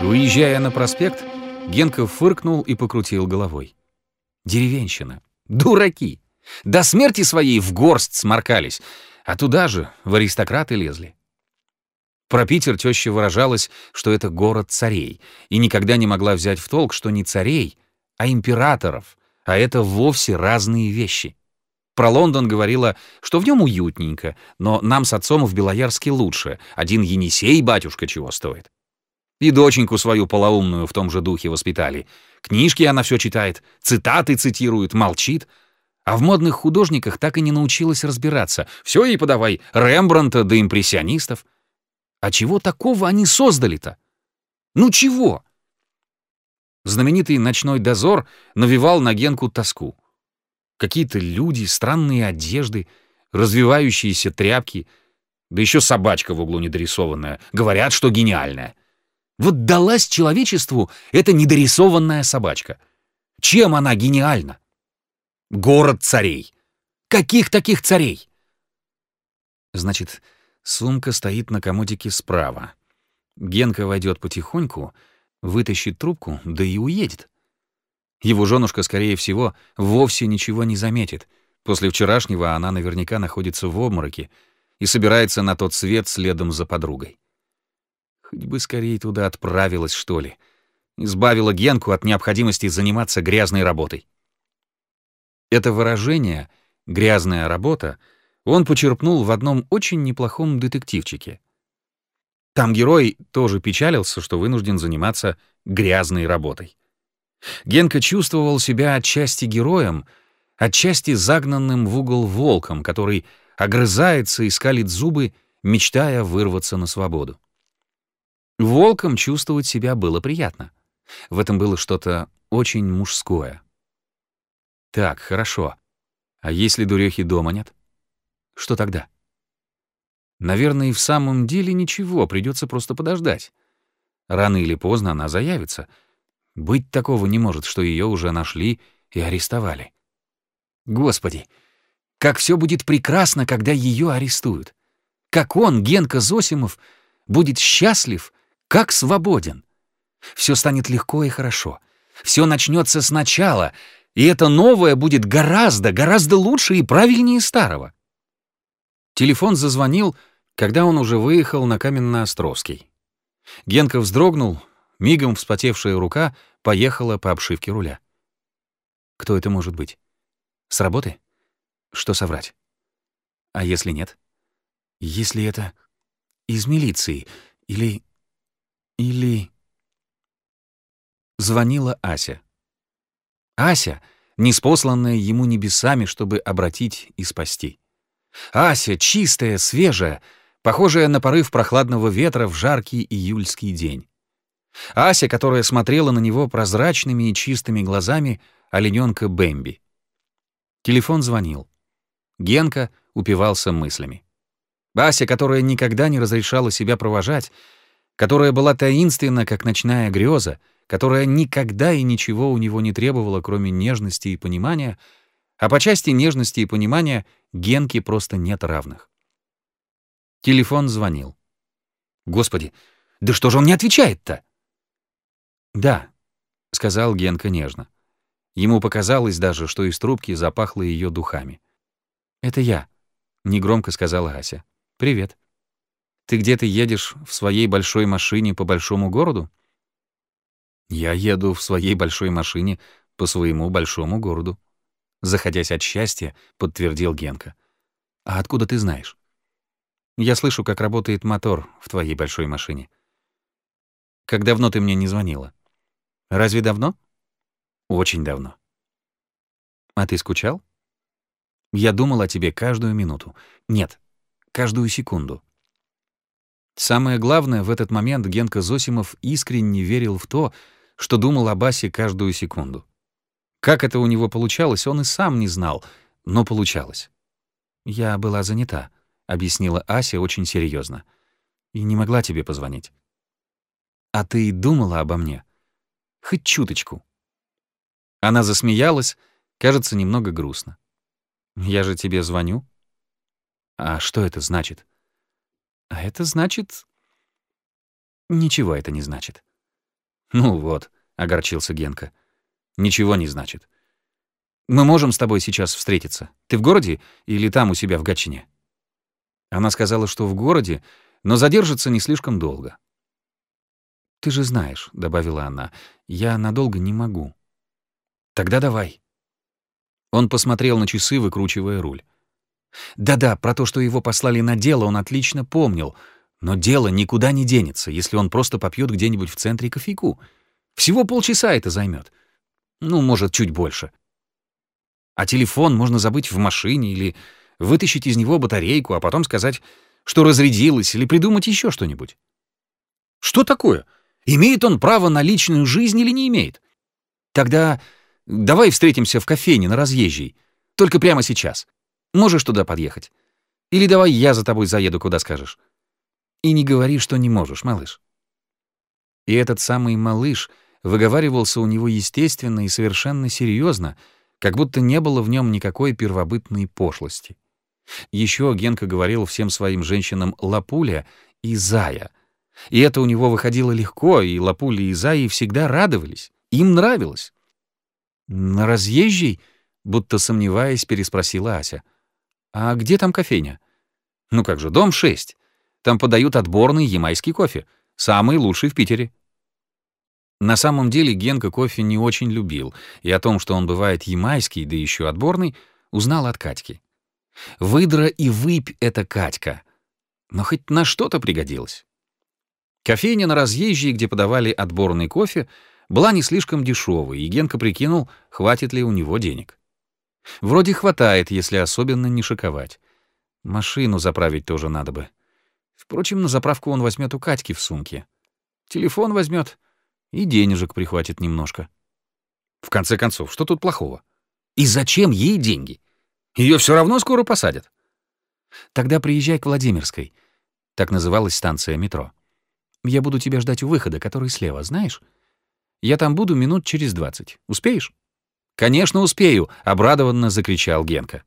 Уезжая на проспект, Генка фыркнул и покрутил головой. Деревенщина. Дураки. До смерти своей в горсть сморкались, а туда же в аристократы лезли. Про Питер теща выражалась, что это город царей, и никогда не могла взять в толк, что не царей, а императоров, а это вовсе разные вещи. Про Лондон говорила, что в нем уютненько, но нам с отцом в Белоярске лучше. Один Енисей, батюшка, чего стоит. И доченьку свою полоумную в том же духе воспитали. Книжки она все читает, цитаты цитирует, молчит. А в модных художниках так и не научилась разбираться. Все ей подавай, Рембранта да импрессионистов. А чего такого они создали-то? Ну чего? Знаменитый ночной дозор навевал на Генку тоску. Какие-то люди, странные одежды, развивающиеся тряпки, да еще собачка в углу недорисованная. Говорят, что гениальная. Вот далась человечеству эта недорисованная собачка. Чем она гениальна? Город царей. Каких таких царей? Значит, Сумка стоит на комодике справа. Генка войдет потихоньку, вытащит трубку, да и уедет. Его женушка, скорее всего, вовсе ничего не заметит. После вчерашнего она наверняка находится в обмороке и собирается на тот свет следом за подругой. Хоть бы скорее туда отправилась, что ли. Избавила Генку от необходимости заниматься грязной работой. Это выражение «грязная работа» он почерпнул в одном очень неплохом детективчике. Там герой тоже печалился, что вынужден заниматься грязной работой. Генка чувствовал себя отчасти героем, отчасти загнанным в угол волком, который огрызается и скалит зубы, мечтая вырваться на свободу. Волком чувствовать себя было приятно. В этом было что-то очень мужское. Так, хорошо. А если дурехи дома нет? Что тогда? Наверное, и в самом деле ничего, придется просто подождать. Рано или поздно она заявится. Быть такого не может, что ее уже нашли и арестовали. Господи, как все будет прекрасно, когда ее арестуют. Как он, Генка Зосимов, будет счастлив, как свободен. Все станет легко и хорошо. Все начнется сначала, и это новое будет гораздо, гораздо лучше и правильнее старого. Телефон зазвонил, когда он уже выехал на Каменноостровский. Генка вздрогнул, мигом вспотевшая рука поехала по обшивке руля. Кто это может быть? С работы? Что соврать? А если нет? Если это из милиции или... или... Звонила Ася. Ася, неспосланная ему небесами, чтобы обратить и спасти. Ася, чистая, свежая, похожая на порыв прохладного ветра в жаркий июльский день. Ася, которая смотрела на него прозрачными и чистыми глазами олененка Бэмби. Телефон звонил. Генка упивался мыслями. Ася, которая никогда не разрешала себя провожать, которая была таинственна, как ночная греза, которая никогда и ничего у него не требовала, кроме нежности и понимания — а по части нежности и понимания Генке просто нет равных. Телефон звонил. Господи, да что же он не отвечает-то? Да, сказал Генка нежно. Ему показалось даже, что из трубки запахло ее духами. Это я, негромко сказала Ася. Привет. Ты где-то едешь в своей большой машине по большому городу? Я еду в своей большой машине по своему большому городу заходясь от счастья, подтвердил Генка. А откуда ты знаешь? Я слышу, как работает мотор в твоей большой машине. Как давно ты мне не звонила? Разве давно? Очень давно. А ты скучал? Я думал о тебе каждую минуту. Нет, каждую секунду. Самое главное, в этот момент Генка Зосимов искренне верил в то, что думал о Басе каждую секунду. Как это у него получалось, он и сам не знал, но получалось. «Я была занята», — объяснила Ася очень серьезно, «и не могла тебе позвонить». «А ты думала обо мне? Хоть чуточку». Она засмеялась, кажется, немного грустно. «Я же тебе звоню». «А что это значит?» «А это значит...» «Ничего это не значит». Ну вот, огорчился Генка. Ничего не значит. Мы можем с тобой сейчас встретиться. Ты в городе или там у себя в Гатчине? Она сказала, что в городе, но задержится не слишком долго. Ты же знаешь, добавила она, я надолго не могу. Тогда давай. Он посмотрел на часы, выкручивая руль. Да-да, про то, что его послали на дело, он отлично помнил. Но дело никуда не денется, если он просто попьет где-нибудь в центре кофейку. Всего полчаса это займет. Ну, может, чуть больше. А телефон можно забыть в машине или вытащить из него батарейку, а потом сказать, что разрядилась, или придумать еще что-нибудь. Что такое? Имеет он право на личную жизнь или не имеет? Тогда давай встретимся в кофейне на разъезжей. Только прямо сейчас. Можешь туда подъехать? Или давай я за тобой заеду, куда скажешь. И не говори, что не можешь, малыш. И этот самый малыш выговаривался у него естественно и совершенно серьезно, как будто не было в нем никакой первобытной пошлости. Еще Генка говорил всем своим женщинам «лапуля» и «зая». И это у него выходило легко, и Лапуля и Заи всегда радовались. Им нравилось. «На разъезжей?» — будто сомневаясь, переспросила Ася. «А где там кофейня?» «Ну как же, дом 6. Там подают отборный ямайский кофе. Самый лучший в Питере». На самом деле Генка кофе не очень любил, и о том, что он бывает ямайский, да еще отборный, узнал от Катьки. Выдра и выпь — это Катька. Но хоть на что-то пригодилось. Кофейня на разъезжей, где подавали отборный кофе, была не слишком дешевой, и Генка прикинул, хватит ли у него денег. Вроде хватает, если особенно не шиковать. Машину заправить тоже надо бы. Впрочем, на заправку он возьмет у Катьки в сумке. Телефон возьмет и денежек прихватит немножко. В конце концов, что тут плохого? И зачем ей деньги? Ее все равно скоро посадят. Тогда приезжай к Владимирской. Так называлась станция метро. Я буду тебя ждать у выхода, который слева, знаешь? Я там буду минут через двадцать. Успеешь? Конечно, успею, обрадованно закричал Генка.